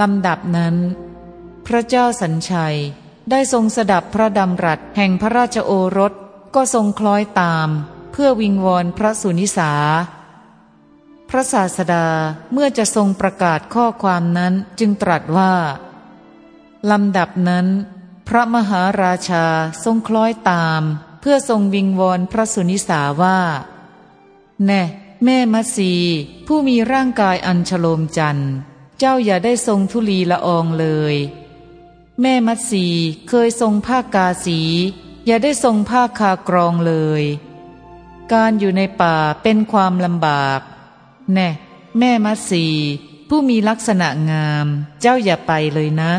ลำดับนั้น พระเจ้าสัญชัยได้ทรงสดับพระดำรัสแห่งพระราชโอรสก็ทรงคล้อยตาม เพื่อวิงวอนพระสุนิสา พระศาสดาเมื่อจะทรงประกาศข้อความนั้นจึงตรัสว่าลำดับนั้น พระมหาราชาทรงคล้อยตาม เพื่อทรงวิงวอนพระสุนิสาว่า แน่ แม่มัสีผู้มีร่างกายอันฉโลมจันทร์ เจ้าอย่าได้ทรงทุลีละอองเลย แม่มัสีเคยทรงผ้ากาสี อย่าได้ทรงผ้าคากรองเลย การอยู่ในป่าเป็นความลำบาก แน่ แม่มัสีผู้มีลักษณะงาม เจ้าอย่าไปเลยนะ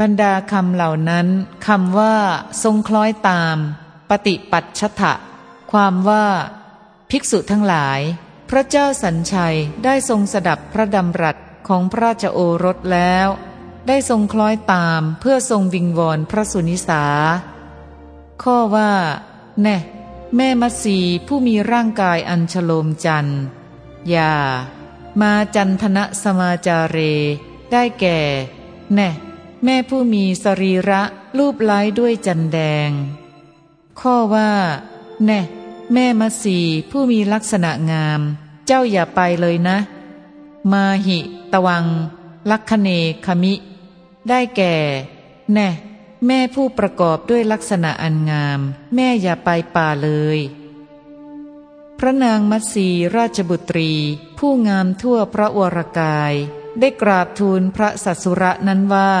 บรรดาคำเหล่านั้นคำว่า ทรงคล้อยตาม ปฏิปัตชะทะความว่า ภิกษุทั้งหลาย พระเจ้าสัญชัยได้ทรงสดับพระดำรัส ของพระราชโอรสแล้ว ได้ทรงคล้อยตามเพื่อทรงวิงวอนพระสุนิสา ข้อว่า แน่แม่มัสีผู้มีร่างกายอันฉโลมจันอย่า มาจันทนะสมาจาเร ได้แก่ แน่ แม่ผู้มีสรีระรูปไล้ด้วยจันแดง ข้อว่า แน่ แม่มัสีผู้มีลักษณะงาม เจ้าอย่าไปเลยนะ มาหิตวัง ลักขเนคมิ ได้แก่ แน่ แม่ผู้ประกอบด้วยลักษณะอันงาม แม่อย่าไปป่าเลย พระนางมัตสีราชบุตรี ผู้งามทั่วพระวรกาย ได้กราบทูลพระสัสุระนั้นว่า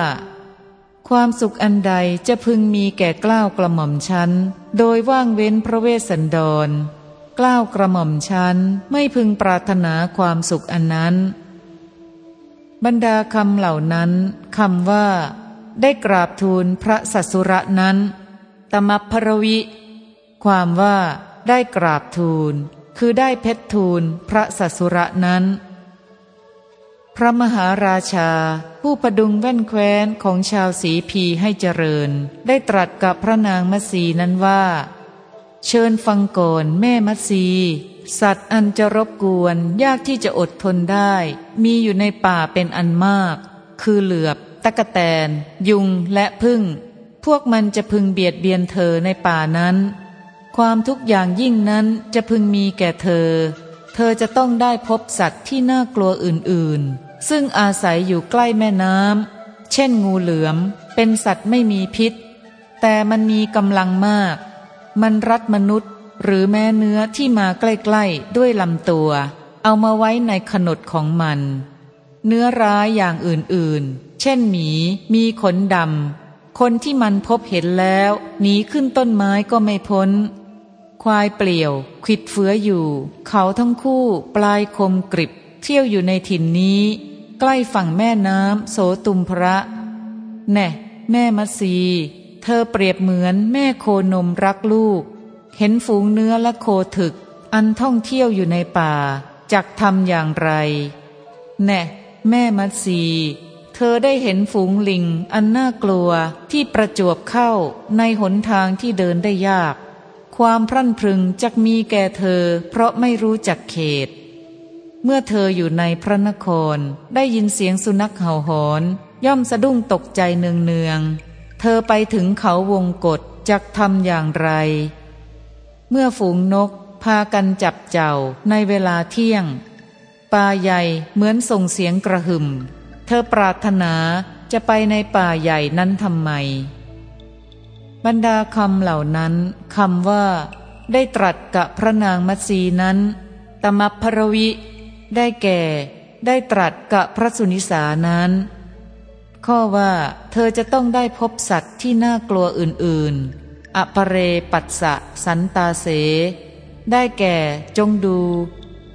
ความสุขอันใดจะพึงมีแก่กล้าวกระหม่อมชั้น โดยว่างเว้นพระเวสสันดร กล้าวกระหม่อมชั้นไม่พึงปรารถนาความสุขอันนั้น บรรดาคำเหล่านั้นคำว่า ได้กราบทูลพระสัสุระนั้น ตมัพพรวิ ความว่าได้กราบทูล คือได้เพชรทูลพระสัสุระนั้น พระมหาราชา ผู้ประดุงแว่นแคว้นของชาวสีพีให้เจริญ ได้ตรัสกับพระนางมัสีนั้นว่า เชิญฟังก่อนแม่มัสี สัตว์อันจะรบกวนยากที่จะอดทนได้ มีอยู่ในป่าเป็นอันมาก คือเหลือบ ตะกะแตน ยุงและพึ่ง พวกมันจะพึงเบียดเบียนเธอในป่านั้น ความทุกอย่างยิ่งนั้นจะพึงมีแก่เธอ เธอจะต้องได้พบสัตว์ที่น่ากลัวอื่นๆ ซึ่งอาศัยอยู่ใกล้แม่น้ำเช่นงูเหลือม เป็นสัตว์ไม่มีพิษ แต่มันมีกำลังมาก มันรัดมนุษย์ หรือแม้เนื้อที่มาใกล้ๆด้วยลำตัว เอามาไว้ในขนดของมัน เนื้อร้ายอย่างอื่นๆ เช่นหมี มีขนดำคนที่มันพบเห็นแล้วหนีขึ้นต้นไม้ก็ไม่พ้น ควายเปลี่ยว ขิดเฟื้ออยู่ เขาทั้งคู่ปลายคมกริบ เที่ยวอยู่ในถิ่นนี้ ใกล้ฝั่งแม่น้ำโสตุมพระ แน่ แม่มัสี เธอเปรียบเหมือนแม่โคนมรักลูก เห็นฝูงเนื้อและโคถึก อันท่องเที่ยวอยู่ในป่าจักทำอย่างไร แน่ แม่มัสีเธอได้เห็นฝูงลิงอันน่ากลัวที่ประจวบเข้าในหนทางที่เดินได้ยาก ความพรั่นพรึงจักมีแก่เธอ เพราะไม่รู้จักเขต เมื่อเธออยู่ในพระนครได้ยินเสียงสุนัขเห่าหอน ย่อมสะดุ้งตกใจเนืองเนือง ธอไปถึงเขาวงกฏจักทำอย่างไร เมื่อฝูงนกพากันจับเจ้าในเวลาเที่ยง ป่าใหญ่เหมือนส่งเสียงกระหึ่ม เธอปรารถนาจะไปในป่าใหญ่นั้นทำไม บรรดาคำเหล่านั้นคำว่า ได้ตรัสกับพระนางมัสีนั้น ตมัพพรวิ ได้แก่ ได้ตรัสกับพระสุนิสานั้น ข้อว่าเธอจะต้องได้พบสัตว์ที่น่ากลัวอื่นๆ อปเรปัสสะสันตาเส ได้แก่จงดู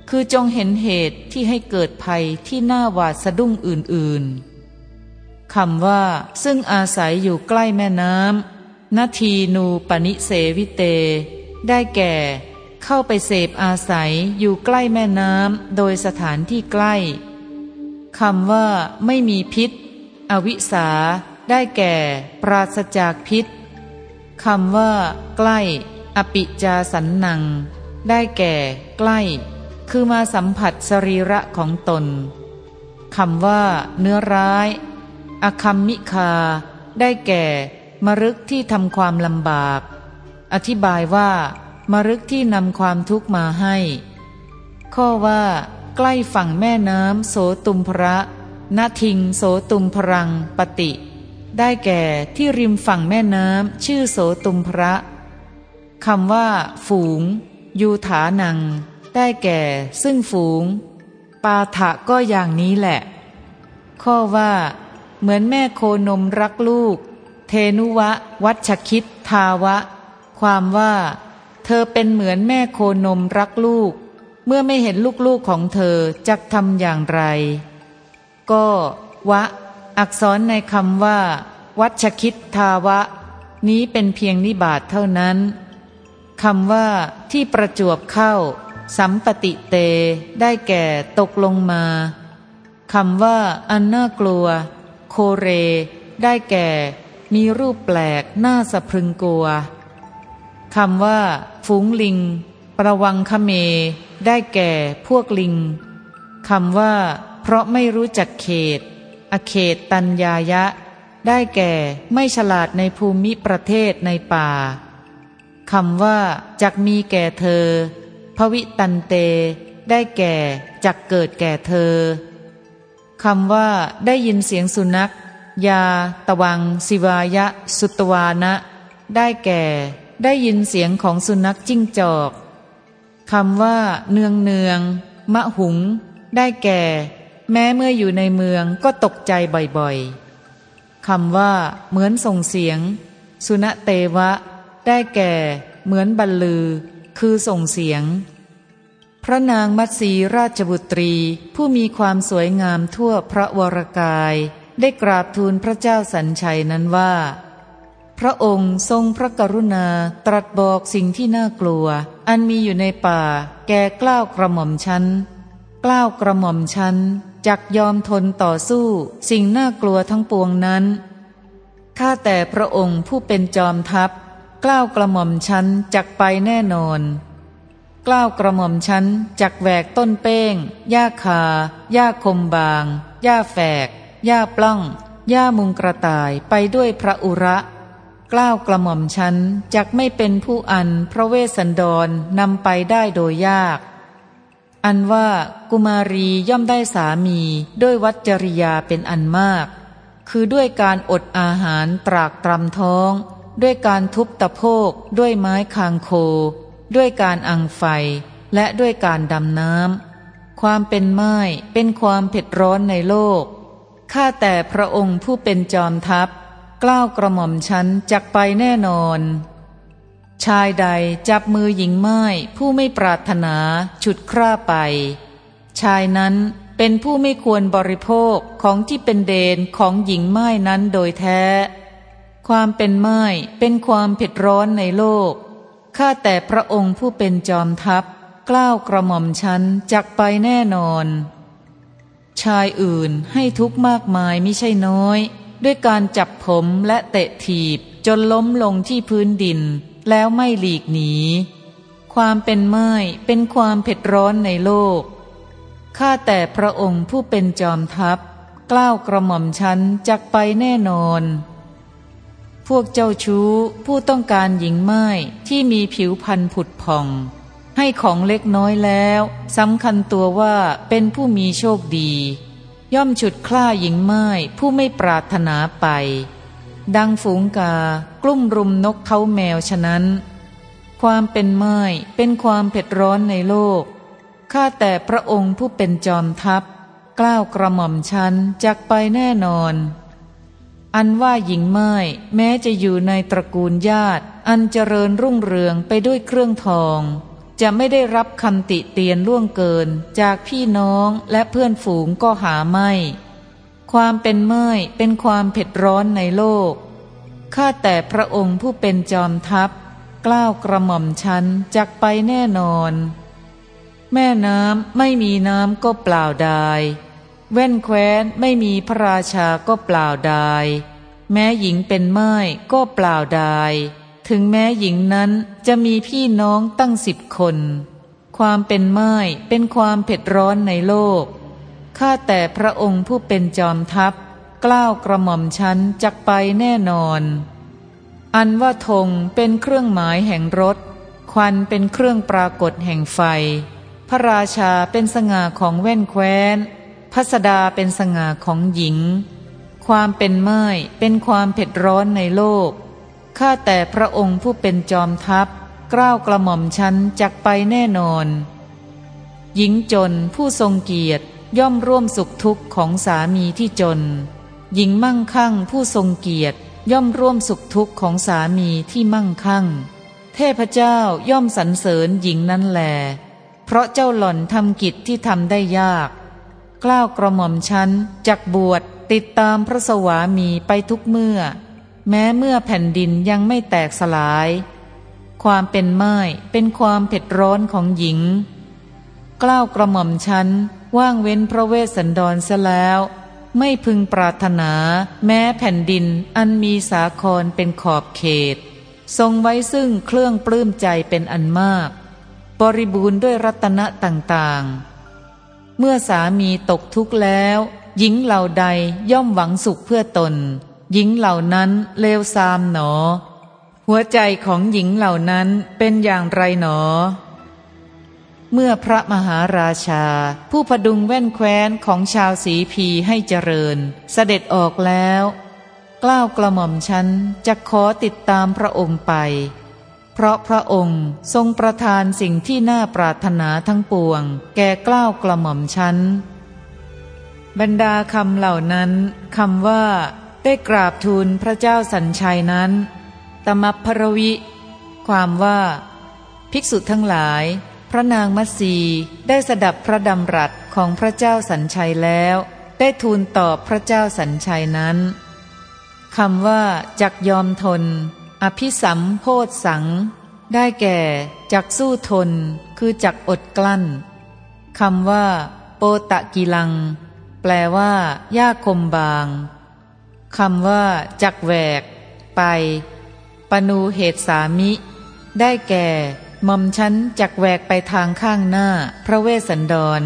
คือจงเห็นเหตุที่ให้เกิดภัยที่น่าหวาดสะดุ้งอื่นๆ คำว่าซึ่งอาศัยอยู่ใกล้แม่น้ำนาทีนูปนิเสวิเต ได้แก่ เข้าไปเสพอาศัยอยู่ใกล้แม่น้ำโดยสถานที่ใกล้คำว่าไม่มีพิษ อวิสาได้แก่ ปราศจากพิษคำว่า ใกล้ อปิจาสันนัง ได้แก่ ใกล้ คือมาสัมผัสสรีระของตนคำว่า เนื้อร้าย อคัมมิคา ได้แก่ มรึกที่ทำความลำบาก อธิบายว่า มรึกที่นำความทุกข์มาให้ ข้อว่า ใกล้ฝั่งแม่น้ำโสตุมพระ นทิงโสตุมพรังปติได้แก่ที่ริมฝั่งแม่น้ำชื่อโสตุมพระคำว่า ฝูง ยูถานัง ได้แก่ซึ่งฝูง ปาถะก็อย่างนี้แหละ ข้อว่า เหมือนแม่โคนมรักลูก เทนุวะ วัชคิดทาวะ ความว่า เธอเป็นเหมือนแม่โคนมรักลูก เมื่อไม่เห็นลูกๆของเธอจะทำอย่างไร ก็วะ อักษรในคำว่า วัชคิดทาวะ นี้เป็นเพียงนิบาตเท่านั้นคำว่าที่ประจวบเข้า สัมปติเต ได้แก่ตกลงมาคำว่า อันน่ากลัว โคเร ได้แก่ มีรูปแปลกน่าสะพรึงกลัวคำว่า ฝูงลิง ประวังคเม ได้แก่พวกลิงคำว่า ราะไม่รู้จักเขต อเขตตัญญายะ ได้แก่ไม่ฉลาดในภูมิประเทศในป่าคำว่าจักมีแก่เธอ ภวิตันเต ได้แก่จักเกิดแก่เธอคำว่าได้ยินเสียงสุนัข ยา ตวัง สิวายะ สุตวานะ ได้แก่ ได้ยินเสียงของสุนัขจิ้งจอกคำว่า เนืองเนืองมะหุง ได้แก่ แม้เมื่ออยู่ในเมืองก็ตกใจบ่อยๆคำว่าเหมือนส่งเสียง สุนเตวะ ได้แก่ เหมือนบรรลือ คือส่งเสียง พระนางมัตสีราชบุตรี ผู้มีความสวยงามทั่วพระวรกาย ได้กราบทูลพระเจ้าสัญชัยนั้นว่า พระองค์ทรงพระกรุณาตรัสบอกสิ่งที่น่ากลัว อันมีอยู่ในป่า แก่กล้าวกระหม่อมชั้นกล้าวกระหม่อมชั้น จักยอมทนต่อสู้ สิ่งน่ากลัวทั้งปวงนั้น ข้าแต่พระองค์ผู้เป็นจอมทัพ กล้าวกระหม่อมชั้นจักไปแน่นอน กล้าวกระหม่อมชั้นจักแหวกต้นเป้ง หญ้าคา หญ้าคมบาง หญ้าแฝก หญ้าปล้องหญ้ามุงกระต่ายไปด้วยพระอุระ กล้าวกระหม่อมชั้นจักไม่เป็นผู้อันพระเวสสันดรนำไปได้โดยยาก อันว่ากุมารีย่อมได้สามีด้วยวัจริยาเป็นอันมาก คือด้วยการอดอาหารตรากตรำท้อง ด้วยการทุบตะโพก ด้วยไม้คางโค ด้วยการอังไฟ และด้วยการดำน้ำความเป็นไม้เป็นความเผ็ดร้อนในโลก ข้าแต่พระองค์ผู้เป็นจอมทัพกล้าวกระหม่อมฉันจักไปแน่นอน ชายใดจับมือหญิงไม้ผู้ไม่ปรารถนาฉุดคร่าไป ชายนั้นเป็นผู้ไม่ควรบริโภคของที่เป็นเดนของหญิงไม้นั้นโดยแท้ ความเป็นไม้เป็นความเผ็ดร้อนในโลก ข้าแต่พระองค์ผู้เป็นจอมทัพกล้าวกระหม่อมฉันจักไปแน่นอน ชายอื่นให้ทุกข์มากมายไม่ใช่น้อย ด้วยการจับผมและเตะถีบจนล้มลงที่พื้นดิน แล้วไม่หลีกหนี ความเป็นไม้เป็นความเผ็ดร้อนในโลก ข้าแต่พระองค์ผู้เป็นจอมทัพ กล้าวกระหม่อมฉันจักไปแน่นอน พวกเจ้าชู้ผู้ต้องการหญิงไม้ที่มีผิวพันธุ์ผุดผ่อง ให้ของเล็กน้อยแล้วสำคัญตัวว่าเป็นผู้มีโชคดี ย่อมฉุดคล้าหญิงไม้ผู้ไม่ปรารถนาไป ดังฝูงกากลุ่มรุมนกเขาแมวฉะนั้น ความเป็นไม้เป็นความเผ็ดร้อนในโลก ข้าแต่พระองค์ผู้เป็นจอมทัพ กล้าวกระหม่อมชันจักไปแน่นอน อันว่าหญิงไม้แม้จะอยู่ในตระกูลญาติ อันเจริญรุ่งเรืองไปด้วยเครื่องทอง จะไม่ได้รับคำติเตียนล่วงเกินจากพี่น้องและเพื่อนฝูงก็หาไม่ ความเป็นไม้เป็นความเผ็ดร้อนในโลก ข้าแต่พระองค์ผู้เป็นจอมทัพ กล้าวกระหม่อมชันจักไปแน่นอน แม่น้ำไม่มีน้ำก็เปล่าดายแว่นแคว้นไม่มีพระราชาก็เปล่าดาย แม้หญิงเป็นไม้ก็เปล่าดาย ถึงแม้หญิงนั้นจะมีพี่น้องตั้งสิบคน ความเป็นไม้เป็นความเผ็ดร้อนในโลก ข้าแต่พระองค์ผู้เป็นจอมทัพ กล้าวกระหม่อมชั้นจักไปแน่นอน อันว่าธงเป็นเครื่องหมายแห่งรถ ควันเป็นเครื่องปรากฏแห่งไฟ พระราชาเป็นสง่าของแว่นแคว้นพัสดาเป็นสง่าของหญิง ความเป็นไม้เป็นความเผ็ดร้อนในโลก ข้าแต่พระองค์ผู้เป็นจอมทัพ กล้าวกระหม่อมชั้นจักไปแน่นอน หญิงจนผู้ทรงเกียรติ ย่อมร่วมสุขทุกข์ของสามีที่จน หญิงมั่งคั่งผู้ทรงเกียรติ ย่อมร่วมสุขทุกข์ของสามีที่มั่งคั่ง เทพเจ้าย่อมสรรเสริญหญิงนั้นแล เพราะเจ้าหล่อนทำกิจที่ทำได้ยาก กล้าวกระหม่อมชั้นจักบวชติดตามพระสวามีไปทุกเมื่อ แม้เมื่อแผ่นดินยังไม่แตกสลาย ความเป็นไม้เป็นความเผ็ดร้อนของหญิง กล้าวกระหม่อมชั้น ว่างเว้นพระเวสสันดรเสียแล้ว ไม่พึงปรารถนา แม้แผ่นดินอันมีสาครเป็นขอบเขต ทรงไว้ซึ่งเครื่องปลื้มใจเป็นอันมาก บริบูรณ์ด้วยรัตนะต่างๆ เมื่อสามีตกทุกข์แล้ว หญิงเหล่าใดย่อมหวังสุขเพื่อตน หญิงเหล่านั้นเลวซามหนอ หัวใจของหญิงเหล่านั้นเป็นอย่างไรหนอ เมื่อพระมหาราชา ผู้พดุงแว่นแคว้นของชาวสีพีให้เจริญ เสด็จออกแล้ว กล้าวกระหม่อมฉันจะขอติดตามพระองค์ไป เพราะพระองค์ทรงประทานสิ่งที่น่าปรารถนาทั้งปวง แก่กล้าวกระหม่อมฉันบรรดาคำเหล่านั้นคำว่า ได้กราบทูลพระเจ้าสัญชัยนั้น ตมัพพรวิ ความว่า ภิกษุทั้งหลาย พระนางมัสีได้สดับพระดำรัสของพระเจ้าสัญชัยแล้ว ได้ทูลตอบพระเจ้าสัญชัยนั้นคำว่าจักยอมทน อภิสัมโพธสัง ได้แก่จักสู้ทน คือจักอดกลั้นคำว่า โปตะกิลัง แปลว่ายากคมบางคำว่า จักแหวก ไป ปนูเหตุสามิ ได้แก่ หม่อมฉันจักแหวกไปทางข้างหน้า พระเวสสันดร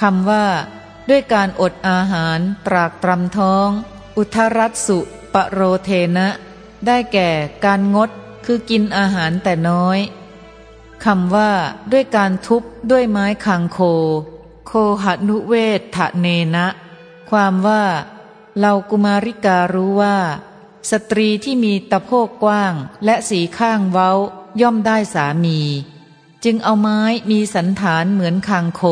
คำว่า ด้วยการอดอาหารตรากตรำท้อง อุทรัตสุปโรเทนะ ได้แก่การงดคือกินอาหารแต่น้อยคำว่า ด้วยการทุบด้วยไม้คางโค โคหนุเวททะเนนะ ความว่าเรากุมาริการู้ว่า สตรีที่มีตะโพกกว้างและสีข้างเว้า ย่อมได้สามี จึงเอาไม้มีสันฐานเหมือนคางโค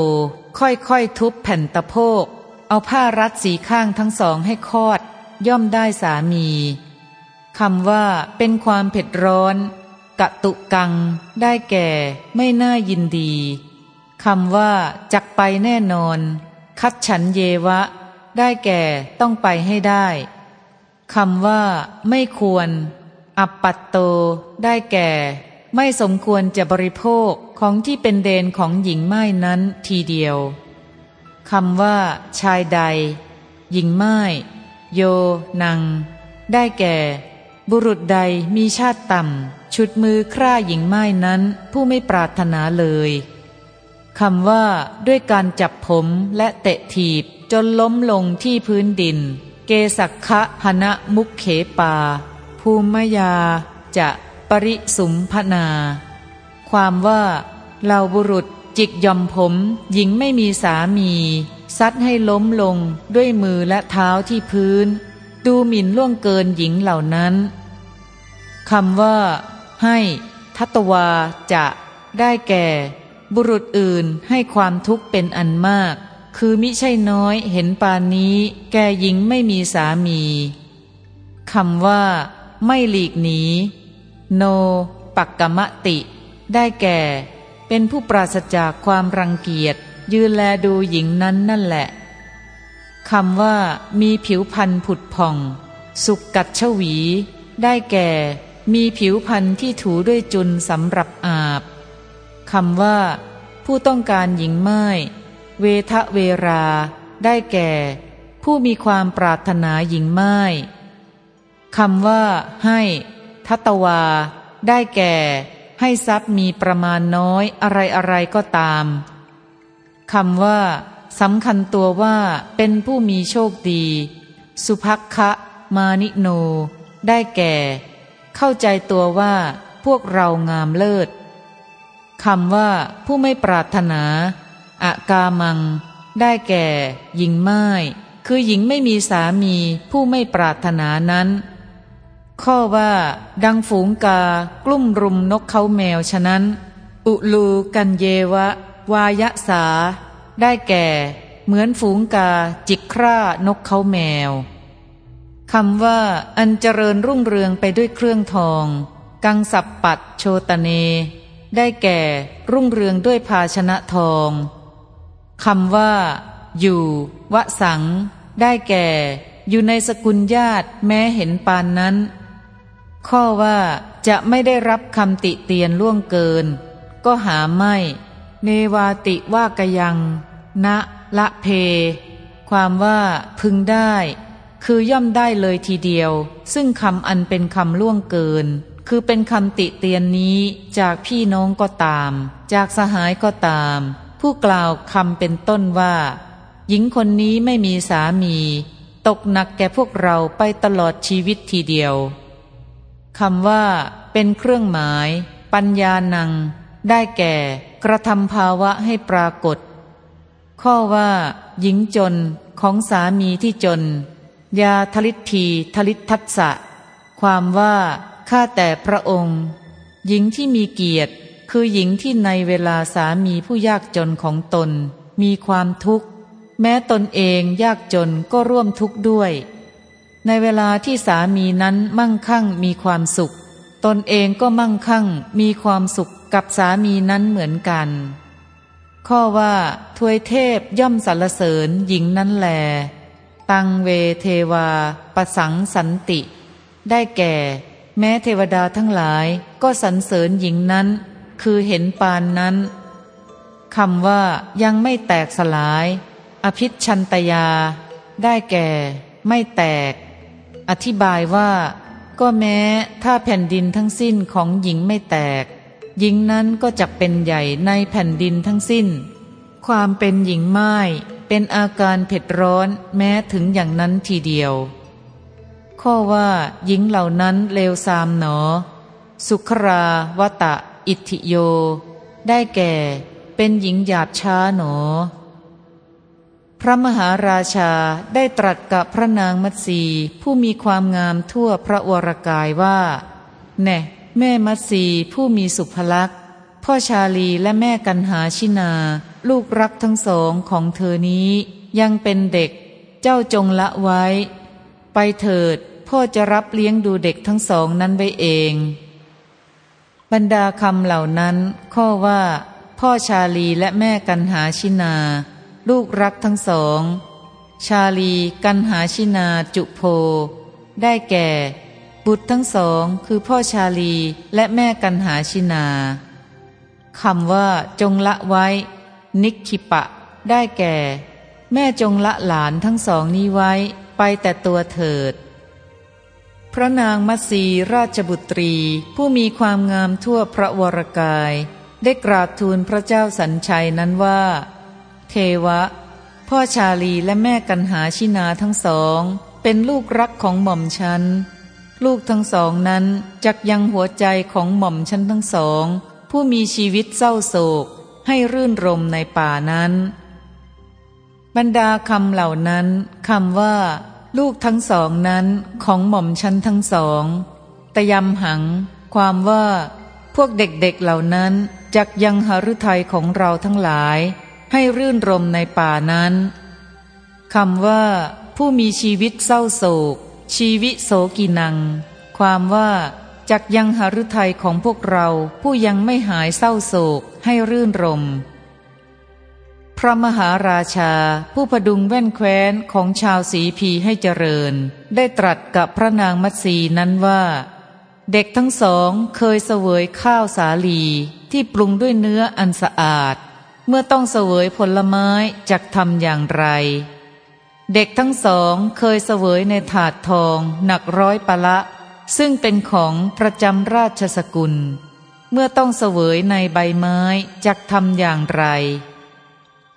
ค่อยๆทุบแผ่นตะโพก เอาผ้ารัดสีข้างทั้งสองให้คอด ย่อมได้สามีคำว่าเป็นความเผ็ดร้อน กะตุกัง ได้แก่ ไม่น่ายินดีคำว่าจักไปแน่นอน คัดฉันเยวะ ได้แก่ต้องไปให้ได้คำว่า ไม่ควร อัปปัตโต ได้แก่ ไม่สมควรจะบริโภคของที่เป็นเดนของหญิงไม้นั้นทีเดียวคำว่า ชายใด หญิงไม้โย นัง ได้แก่ บุรุษใดมีชาติต่ำชุดมือคร่าหญิงไม้นั้นผู้ไม่ปรารถนาเลยคำว่า ด้วยการจับผมและเตะถีบจนล้มลงที่พื้นดิน เกสักคะพนะมุกเขปา ภูมยา จะ ปริสุมพนา ความว่าเหล่าบุรุษจิกยอมผม หญิงไม่มีสามี ซัดให้ล้มลงด้วยมือและเท้าที่พื้น ดูหมิ่นล่วงเกินหญิงเหล่านั้นคำว่า ให้ทัตวาจะได้แก่ บุรุษอื่นให้ความทุกข์เป็นอันมาก คือมิใช่น้อยเห็นปานนี้ แก่หญิงไม่มีสามีคำว่า ไม่หลีกหนี โน ปักกมะติ ได้แก่ เป็นผู้ปราศจากความรังเกียจ ยืนแลดูหญิงนั้นนั่นแหละคำว่า มีผิวพันธุ์ผุดผ่อง สุกกัดชวี ได้แก่ มีผิวพันธุ์ที่ถูด้วยจุนสำหรับอาบคำว่า ผู้ต้องการหญิงไม้เวทะเวรา ได้แก่ ผู้มีความปรารถนาหญิงไม้คำว่า ให้ ทัตวา ได้แก่ ให้ทรัพย์มีประมาณน้อยอะไรอะไรก็ตามคำว่าสสำคัญตัวว่าเป็นผู้มีโชคดี สุภักคะมานิโน ได้แก่ เข้าใจตัวว่าพวกเรางามเลิศคำว่าผู้ไม่ปรารถนาอากามัง ได้แก่ หญิงไม้คือหญิงไม่มีสามีผู้ไม่ปรารถนานั้น ข้อว่าดังฝูงกากลุ่มรุมนกเขาแมวฉะนั้น อุลูกันเยวะ วายะสา ได้แก่ เหมือนฝูงกาจิกคร่านกเขาแมวคำว่า อันเจริญรุ่งเรืองไปด้วยเครื่องทอง กังสับปัดโชตเน ได้แก่ รุ่งเรืองด้วยภาชนะทองคำว่า อยู่วสัง ได้แก่ อยู่ในสกุลญาติแม้เห็นปานนั้น ข้อว่าจะไม่ได้รับคำติเตียนล่วงเกิน ก็หาไม่ เนวาติว่ากยังณละเพ ความว่าพึงได้ คือย่อมได้เลยทีเดียว ซึ่งคำอันเป็นคำล่วงเกิน คือเป็นคำติเตียนนี้จากพี่น้องก็ตาม จากสหายก็ตาม ผู้กล่าวคำเป็นต้นว่า หญิงคนนี้ไม่มีสามี ตกหนักแก่พวกเราไปตลอดชีวิตทีเดียว คำว่า เป็นเครื่องหมาย ปัญญานัง ได้แก่ กระทำภาวะให้ปรากฏ ข้อว่า หญิงจนของสามีที่จน ยาทลิทีทลิทัศะความว่าข้าแต่พระองค์ หญิงที่มีเกียรติ คือหญิงที่ในเวลาสามีผู้ยากจนของตน มีความทุกข์ แม้ตนเองยากจนก็ร่วมทุกข์ด้วย ในเวลาที่สามีนั้นมั่งคั่งมีความสุข ตนเองก็มั่งคั่งมีความสุขกับสามีนั้นเหมือนกัน ข้อว่าทวยเทพย่อมสรรเสริญหญิงนั้นแล ตังเวเทวาประสังสันติ ได้แก่ แม้เทวดาทั้งหลายก็สรรเสริญหญิงนั้น คือเห็นปานนั้นคำว่ายังไม่แตกสลาย อภิชันตยา ได้แก่ ไม่แตก อธิบายว่า ก็แม้ถ้าแผ่นดินทั้งสิ้นของหญิงไม่แตก หญิงนั้นก็จะเป็นใหญ่ในแผ่นดินทั้งสิ้น ความเป็นหญิงไม้เป็นอาการเผ็ดร้อนแม้ถึงอย่างนั้นทีเดียว ข้อว่า หญิงเหล่านั้นเลวซามหนอ สุขราวตะ อิทธิโย ได้แก่ เป็นหญิงหยาบช้าหนอ พระมหาราชาได้ตรัสกับพระนางมัตสีผู้มีความงามทั่วพระวรกายว่า แน่แม่มัตสีผู้มีสุภลักษณ์ พ่อชาลีและแม่กันหาชินา ลูกรักทั้งสองของเธอนี้ ยังเป็นเด็ก เจ้าจงละไว้ ไปเถิด พ่อจะรับเลี้ยงดูเด็กทั้งสองนั้นไว้เอง บรรดาคำเหล่านั้น ข้อว่า พ่อชาลีและแม่กันหาชินา ลูกรักทั้งสอง ชาลีกันหาชินาจุโพ ได้แก่ บุตรทั้งสองคือพ่อชาลีและแม่กันหาชินาคำว่า จงละไว้ นิคิปะ ได้แก่ แม่จงละหลานทั้งสองนี้ไว้ ไปแต่ตัวเถิด พระนางมัสีราชบุตรีผู้มีความงามทั่วพระวรกาย ได้กราบทูลพระเจ้าสัญชัยนั้นว่า เทวะ พ่อชาลีและแม่กันหาชินาทั้งสอง เป็นลูกรักของหม่อมฉัน ลูกทั้งสองนั้นจักยังหัวใจของหม่อมฉันทั้งสอง ผู้มีชีวิตเศร้าโศก ให้รื่นรมในป่านั้น บรรดาคำเหล่านั้นคำว่า ลูกทั้งสองนั้นของหม่อมชันทั้งสองตยำหัง ความว่า พวกเด็กๆเเหล่านั้นจักยังหฤทัยของเราทั้งหลาย ให้รื่นรมในป่านั้นคำว่า ผู้มีชีวิตเศร้าโศก ชีวิโสกินัง ความว่าจักยังหฤทัยของพวกเราผู้ยังไม่หายเศร้าโศกให้รื่นรม พระมหาราชาผู้พดุงแว่นแคว้นของชาวสีพีให้เจริญ ได้ตรัสกับพระนางมัตสีนั้นว่า เด็กทั้งสองเคยเสวยข้าวสาลีที่ปรุงด้วยเนื้ออันสะอาด เมื่อต้องเสวยผลไม้จักทำอย่างไร เด็กทั้งสองเคยเสวยในถาดทองหนักร้อยปะละ ซึ่งเป็นของประจำราชสกุล เมื่อต้องเสวยในใบไม้จักทำอย่างไร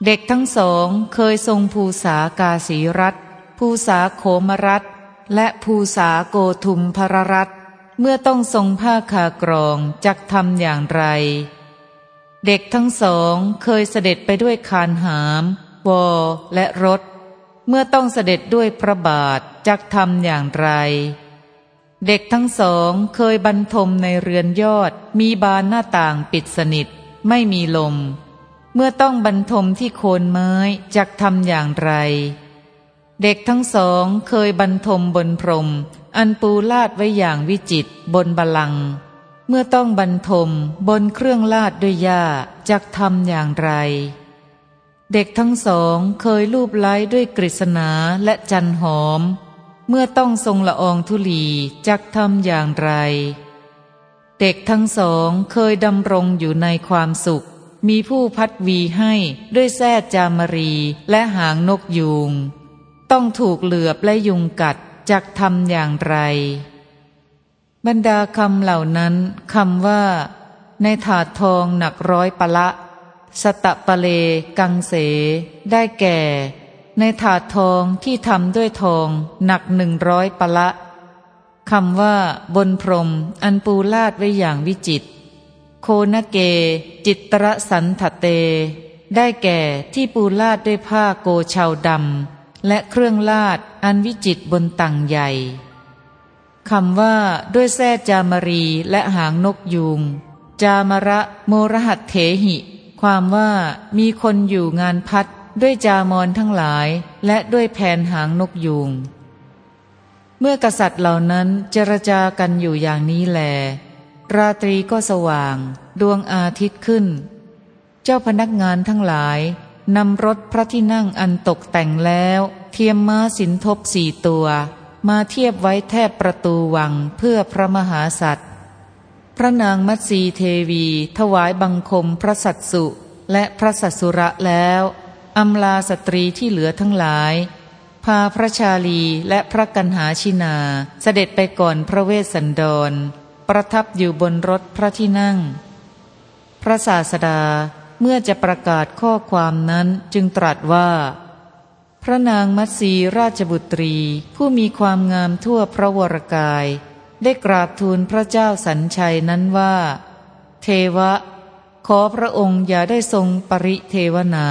เด็กทั้งสองเคยทรงภูษากาสีรัตภูษาโขมรัตและภูษาโกทุมพรรัตเมื่อต้องทรงผ้าคากรองจักทำอย่างไร เด็กทั้งสองเคยเสด็จไปด้วยคานหาม วอ และรถ เมื่อต้องเสด็จด้วยพระบาทจักทำอย่างไร เด็กทั้งสองเคยบรรทมในเรือนยอด มีบานหน้าต่างปิดสนิท ไม่มีลม เมื่อต้องบรรทมที่โคนไม้จักทำอย่างไร เด็กทั้งสองเคยบรรทมบนพรม อันปูลาดไว้อย่างวิจิตบนบาลัง เมื่อต้องบรรทมบนเครื่องลาดด้วยหญ้าจักทำอย่างไร เด็กทั้งสองเคยลูบไล้ด้วยกฤษณาและจันหอม เมื่อต้องทรงละอองธุลีจักทำอย่างไร เด็กทั้งสองเคยดำรงอยู่ในความสุข มีผู้พัดวีให้ด้วยแส้จามรีและหางนกยูง ต้องถูกเหลือบและยุงกัดจักทำอย่างไร บรรดาคำเหล่านั้นคำว่า ในถาดทองหนักร้อยปะละ สตะปะเล กังเส ได้แก่ ในถาดทองที่ทำด้วยทองหนักหนึ่งร้อยปะละคำว่า บนพรม อันปูลาดไว้อย่างวิจิต โคนเก จิตรสันทเต ได้แก่ที่ปูลาดด้วยผ้าโกเชาดำและเครื่องลาดอันวิจิตบนตังใหญ่ คำว่าด้วยแส้จามรีและหางนกยูง จามระโมรหัตเถหิ ความว่ามีคนอยู่งานพัดด้วยจามอนทั้งหลาย และด้วยแผนหางนกยูง เมื่อกษัตริย์เหล่านั้นเจรจากันอยู่อย่างนี้แล ราตรีก็สว่าง ดวงอาทิตย์ขึ้น เจ้าพนักงานทั้งหลายนำรถพระที่นั่งอันตกแต่งแล้ว เทียมม้าสินทบสี่ตัว มาเทียบไว้แทบประตูวังเพื่อพระมหาสัตว์พระนางมัตสีเทวี ถวายบังคมพระสัตสุและพระสัตสุระแล้วอำลาสตรีที่เหลือทั้งหลาย พาพระชาลีและพระกันหาชินา เสด็จไปก่อนพระเวสสันดร ประทับอยู่บนรถพระที่นั่ง พระศาสดาเมื่อจะประกาศข้อความนั้นจึงตรัสว่า พระนางมัตสีราชบุตรี ผู้มีความงามทั่วพระวรกาย ได้กราบทูลพระเจ้าสัญชัยนั้นว่า เทวะ ขอพระองค์อย่าได้ทรงปริเทวนา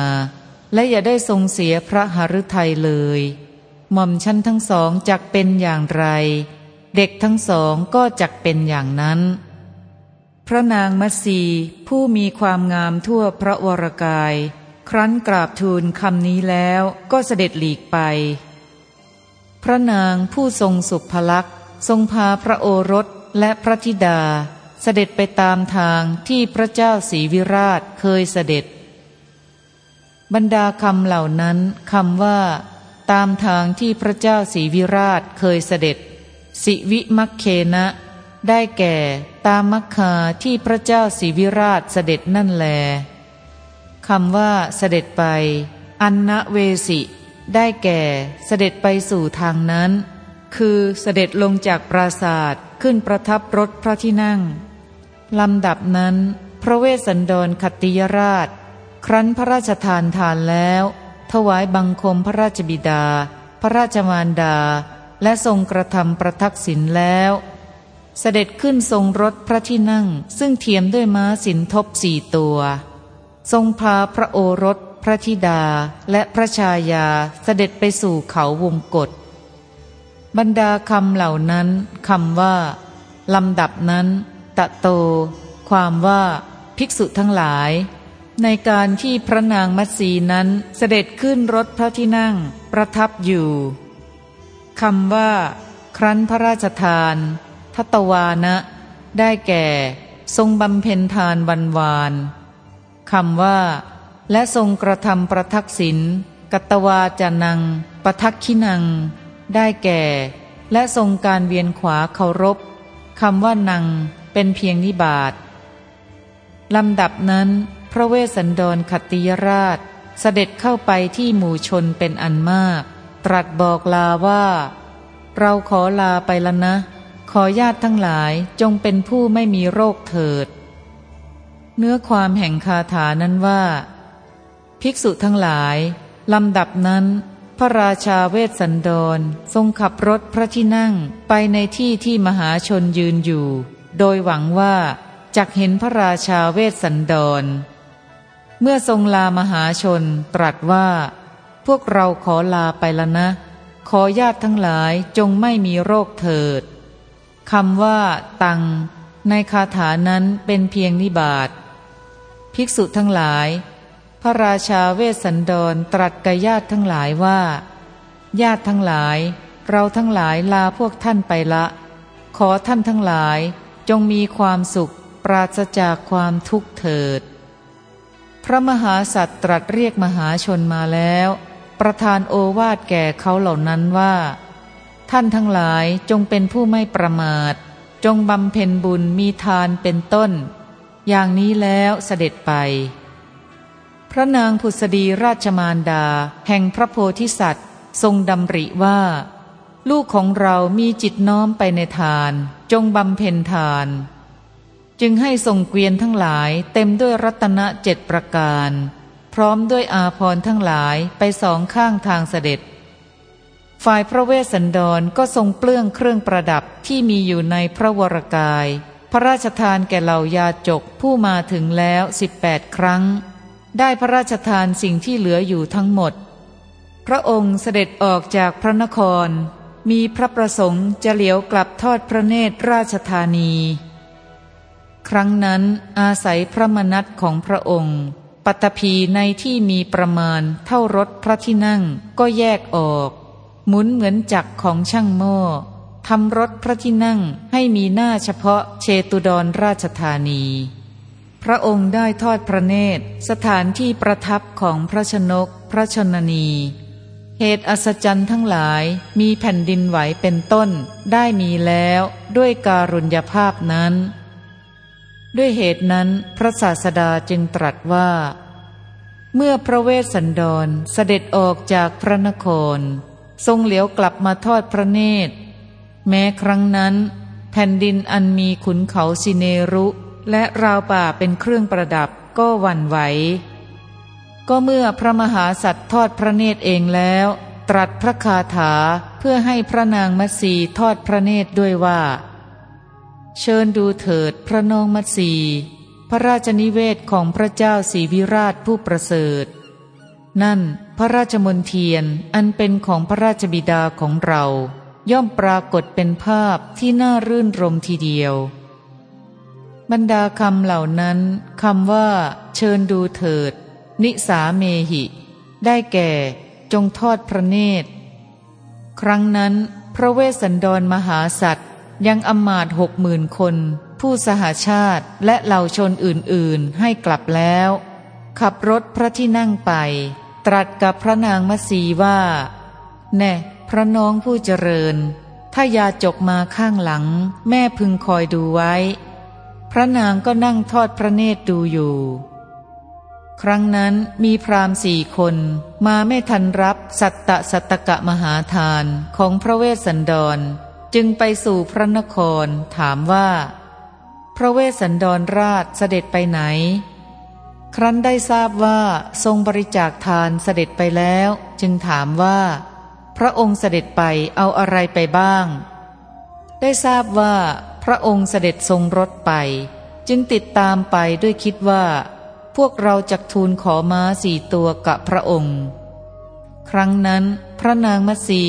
และอย่าได้ทรงเสียพระหฤทัยเลย หม่อมชั้นทั้งสองจักเป็นอย่างไร เด็กทั้งสองก็จักเป็นอย่างนั้น พระนางมัตสีผู้มีความงามทั่วพระวรกาย ครั้นกราบทูลคำนี้แล้วก็เสด็จหลีกไป พระนางผู้ทรงสุภลักษ์ทรงพาพระโอรสและพระธิดา เสด็จไปตามทางที่พระเจ้าศรีวิราชเคยเสด็จ บรรดาคำเหล่านั้นคำว่า ตามทางที่พระเจ้าศรีวิราชเคยเสด็จ สิวิมักเคนะ ได้แก่ตามมัคคาที่พระเจ้าศรีวิราชเสด็จนั่นแล คำว่าเสด็จไป อันนะเวสิ ได้แก่เสด็จไปสู่ทางนั้น คือเสด็จลงจากปราศาสตร์ขึ้นประทับรถพระที่นั่งลำดับนั้น พระเวสสันดรคติยราช ครั้นพระราชทานทานแล้ว ถวายบังคมพระราชบิดา พระราชมารดา และทรงกระทำประทักษิณแล้ว เสด็จขึ้นทรงรถพระที่นั่ง ซึ่งเทียมด้วยม้าสินทบสี่ตัว ทรงพาพระโอรส พระธิดาและพระชายาเสด็จไปสู่เขาวงกฏบรรดาคำเหล่านั้นคำว่าลำดับนั้น ตะโต ความว่าภิกษุทั้งหลาย ในการที่พระนางมัตสีนั้นเสด็จขึ้นรถพระที่นั่งประทับอยู่คำว่า ครั้นพระราชทาน ทัตวานะ ได้แก่ ทรงบำเพ็ญทานวันวาน คำว่า และทรงกระทำประทักษิณกัตวาจานังปทักขินัง ได้แก่ และทรงการเวียนขวาเคารพคำว่านังเป็นเพียงนิบาตลำดับนั้น พระเวสสันดรขติยราช เสด็จเข้าไปที่หมู่ชนเป็นอันมาก ตรัสบอกลาว่า เราขอลาไปแล้วนะ ขอญาติทั้งหลายจงเป็นผู้ไม่มีโรคเถิด เนื้อความแห่งคาถานั้นว่า ภิกษุทั้งหลาย ลำดับนั้น พระราชาเวสสันดร ทรงขับรถพระที่นั่งไปในที่ที่มหาชนยืนอยู่ โดยหวังว่าจักเห็นพระราชาเวสสันดร เมื่อทรงลามหาชนตรัสว่า พวกเราขอลาไปละนะ ขอญาติทั้งหลายจงไม่มีโรคเถิดคำว่า ตัง ในคาถานั้นเป็นเพียงนิบาต ภิกษุทั้งหลาย พระราชาเวสสันดรตรัสกับญาติทั้งหลายว่า ญาติทั้งหลาย เราทั้งหลายลาพวกท่านไปละ ขอท่านทั้งหลายจงมีความสุขปราศจากความทุกข์เถิด พระมหาสัตว์ตรัสเรียกมหาชนมาแล้ว ประทานโอวาทแก่เขาเหล่านั้นว่า ท่านทั้งหลายจงเป็นผู้ไม่ประมาท จงบำเพ็ญบุญมีทานเป็นต้น อย่างนี้แล้วเสด็จไป พระนางผุสดีราชมารดา แห่งพระโพธิสัตว์ ทรงดำริว่า ลูกของเรามีจิตน้อมไปในทาน จงบำเพ็ญทาน จึงให้ส่งเกวียนทั้งหลายเต็มด้วยรัตนเจ็ดประการ พร้อมด้วยอาพรทั้งหลายไปสองข้างทางเสด็จฝ่ายพระเวสสันดรก็ทรงเปลื้องเครื่องประดับที่มีอยู่ในพระวรกาย พระราชทานแก่เหล่ายาจกผู้มาถึงแล้วสิบแปดครั้ง ได้พระราชทานสิ่งที่เหลืออยู่ทั้งหมด พระองค์เสด็จออกจากพระนคร มีพระประสงค์จะเหลียวกลับทอดพระเนตรราชธานี ครั้งนั้นอาศัยพระมนัตของพระองค์ ปัตภีในที่มีประมาณเท่ารถพระที่นั่งก็แยกออก หมุนเหมือนจักรของช่างโม่ ทำรถพระที่นั่งให้มีหน้าเฉพาะเชตุดรราชธานี พระองค์ได้ทอดพระเนตร สถานที่ประทับของพระชนก พระชนนี เหตุอัศจรรย์ทั้งหลายมีแผ่นดินไหวเป็นต้นได้มีแล้วด้วยการุญยภาพนั้น ด้วยเหตุนั้นพระศาสดาจึงตรัสว่า เมื่อพระเวสสันดรเสด็จออกจากพระนคร ทรงเหลียวกลับมาทอดพระเนตร แม้ครั้งนั้น แผ่นดินอันมีขุนเขาสิเนรุ และราวป่าเป็นเครื่องประดับก็หวั่นไหว ก็เมื่อพระมหาสัตว์ทอดพระเนตรเองแล้ว ตรัสพระคาถาเพื่อให้พระนางมัสีทอดพระเนตรด้วยว่า เชิญดูเถิดพระนองมัสีพระราชนิเวศของพระเจ้าศรีวิราชผู้ประเสริฐ นั่นพระราชมนเทียนอันเป็นของพระราชบิดาของเรา ย่อมปรากฏเป็นภาพที่น่ารื่นรมทีเดียว บรรดาคำเหล่านั้นคำว่า เชิญดูเถิด นิสาเมหิ ได้แก่ จงทอดพระเนตร ครั้งนั้นพระเวสสันดรมหาสัตว์ยังอมาตหกหมื่นคน ผู้สหาชาติและเหล่าชนอื่นๆให้กลับแล้ว ขับรถพระที่นั่งไป ตรัสกับพระนางมัสีว่า แน่ พระน้องผู้เจริญ ถ้ายาจกมาข้างหลัง แม่พึงคอยดูไว้ พระนางก็นั่งทอดพระเนตรดูอยู่ ครั้งนั้นมีพรามสี่คนมาไม่ทันรับสัตตะสัตตกะมหาทานของพระเวสสันดร จึงไปสู่พระนครถามว่า พระเวสสันดรราชเสด็จไปไหน ครั้นได้ทราบว่าทรงบริจาคทานเสด็จไปแล้ว จึงถามว่า พระองค์เสด็จไปเอาอะไรไปบ้าง ได้ทราบว่าพระองค์เสด็จทรงรถไป จึงติดตามไปด้วยคิดว่า พวกเราจักทูลขอม้าสี่ตัวกับพระองค์ ครั้งนั้นพระนางมัสี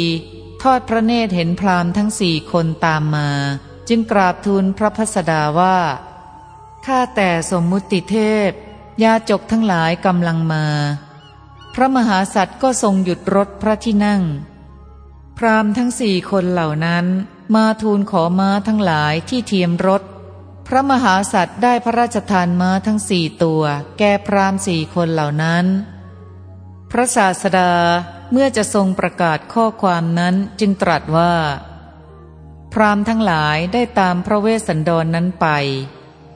ทอดพระเนตรเห็นพรามทั้งสี่คนตามมา จึงกราบทูลพระพัสดาว่าข้าแต่สมมุติเทพยาจกทั้งหลายกำลังมา พระมหาสัตว์ก็ทรงหยุดรถพระที่นั่ง รามทั้งสี่คนเหล่านั้นมาทูลขอม้าทั้งหลายที่เทียมรถ พระมหาสัตว์ได้พระราชทานม้าทั้งสี่ตัว แก่พรามสี่คนเหล่านั้น พระศาสดาเมื่อจะทรงประกาศข้อความนั้นจึงตรัสว่า พรามทั้งหลายได้ตามพระเวสสันดรนนั้นไป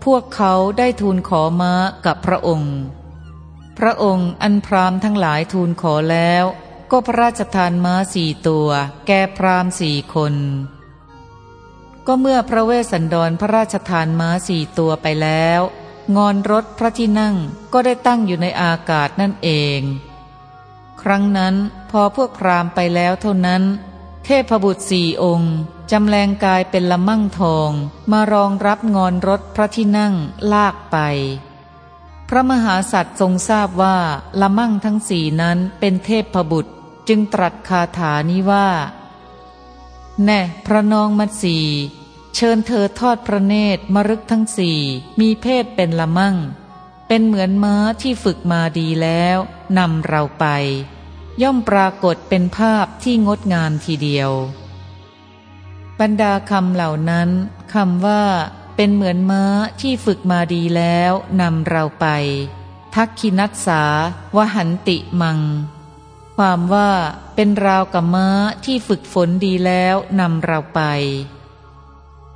พวกเขาได้ทูลขอม้ากับพระองค์ พระองค์อันพรามทั้งหลายทูลขอแล้ว ก็พระราชทานม้าสี่ตัว แก่พรามสี่คน ก็เมื่อพระเวสสันดรพระราชทานม้าสี่ตัวไปแล้ว งอนรถพระที่นั่งก็ได้ตั้งอยู่ในอากาศนั่นเอง ครั้งนั้นพอพวกพรามไปแล้วเท่านั้น เทพบุตรสี่องค์จำแรงกายเป็นละมั่งทอง มารองรับงอนรถพระที่นั่งลากไป พระมหาสัตว์ทรงทราบว่าละมั่งทั้งสี่นั้นเป็นเทพบุตร จึงตรัสคาถานี้ว่า แน่พระนองมัดสีเชิญเธอทอดพระเนตรมรึกทั้งสี่มีเพศเป็นละมั่ง เป็นเหมือนม้าที่ฝึกมาดีแล้วนำเราไป ย่อมปรากฏเป็นภาพที่งดงามทีเดียว บรรดาคำเหล่านั้นคำว่า เป็นเหมือนม้าที่ฝึกมาดีแล้วนำเราไป ทักคินัสสาวหันติมัง ความว่าเป็นราวกับม้าที่ฝึกฝนดีแล้วนำเราไป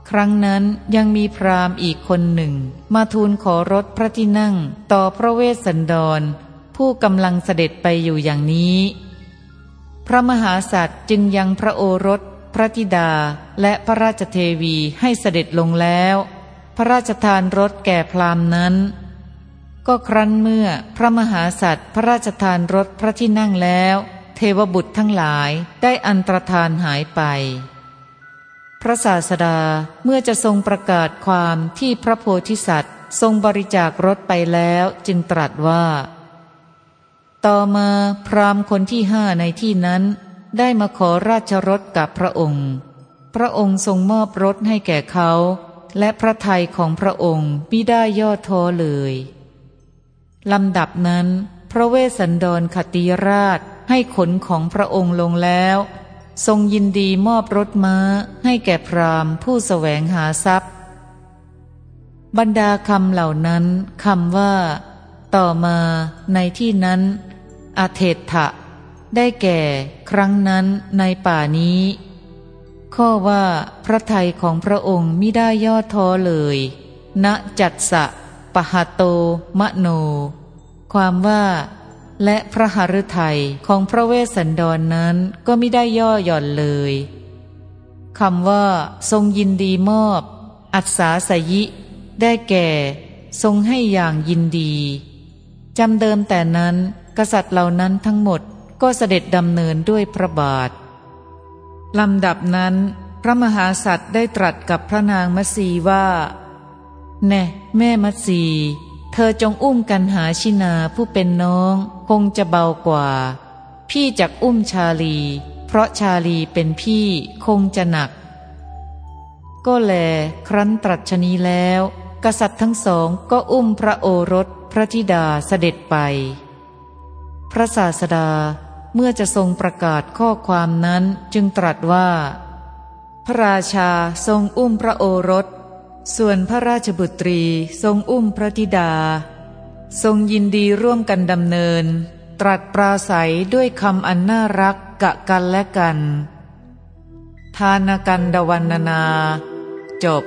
ครั้งนั้นยังมีพราหมณ์อีกคนหนึ่ง มาทูลขอรถพระที่นั่งต่อพระเวสสันดร ผู้กำลังเสด็จไปอยู่อย่างนี้ พระมหาสัตว์จึงยังพระโอรส พระธิดาและพระราชเทวีให้เสด็จลงแล้ว พระราชทานรถแก่พราหมณ์นั้น ก็ครั้นเมื่อพระมหาสัตว์พระราชทานรถพระที่นั่งแล้ว เทวบุตรทั้งหลายได้อันตรธานหายไป พระศาสดาเมื่อจะทรงประกาศความที่พระโพธิสัตว์ ทรงบริจาครถไปแล้วจึงตรัสว่า ต่อมาพราหมณ์คนที่ห้าในที่นั้น ได้มาขอราชรถกับพระองค์ พระองค์ทรงมอบรถให้แก่เขา และพระทัยของพระองค์มิได้ย่อท้อเลย ลำดับนั้น พระเวสสันดรขติราชให้ขนของพระองค์ลงแล้ว ทรงยินดีมอบรถม้าให้แก่พราหมณ์ผู้แสวงหาทรัพย์ บรรดาคำเหล่านั้นคำว่า ต่อมาในที่นั้นอาเทถะได้แก่ครั้งนั้นในป่านี้ ข้อว่าพระไทยของพระองค์มิได้ย่อท้อเลย ณจัตสะ ปะหะโตมะโน ความว่า และพระหฤทัยของพระเวสสันดรนนั้นก็ไม่ได้ย่อหย่อนเลยคำว่า ทรงยินดีมอบ อัศาสยิ ได้แก่ ทรงให้อย่างยินดีจำเดิมแต่นั้น กษัตริย์เหล่านั้นทั้งหมดก็เสด็จดำเนินด้วยพระบาทลำดับนั้น พระมหาสัตว์ได้ตรัสกับพระนางมัสีว่า แน่แม่มัสี เธอจงอุ้มกันหาชินาผู้เป็นน้อง คงจะเบากว่า พี่จักอุ้มชาลี เพราะชาลีเป็นพี่คงจะหนัก ก็แล ครั้นตรัชนีแล้ว กษัตริย์ทั้งสองก็อุ้มพระโอรสพระธิดาเสด็จไป พระศาสดาเมื่อจะทรงประกาศข้อความนั้นจึงตรัสว่า พระราชาทรงอุ้มพระโอรส ส่วนพระราชบุตรีทรงอุ้มพระธิดา ทรงยินดีร่วมกันดำเนิน ตรัสปราศัยด้วยคำอันน่ารักกะกันและกัน ทานกันดวันนา จบ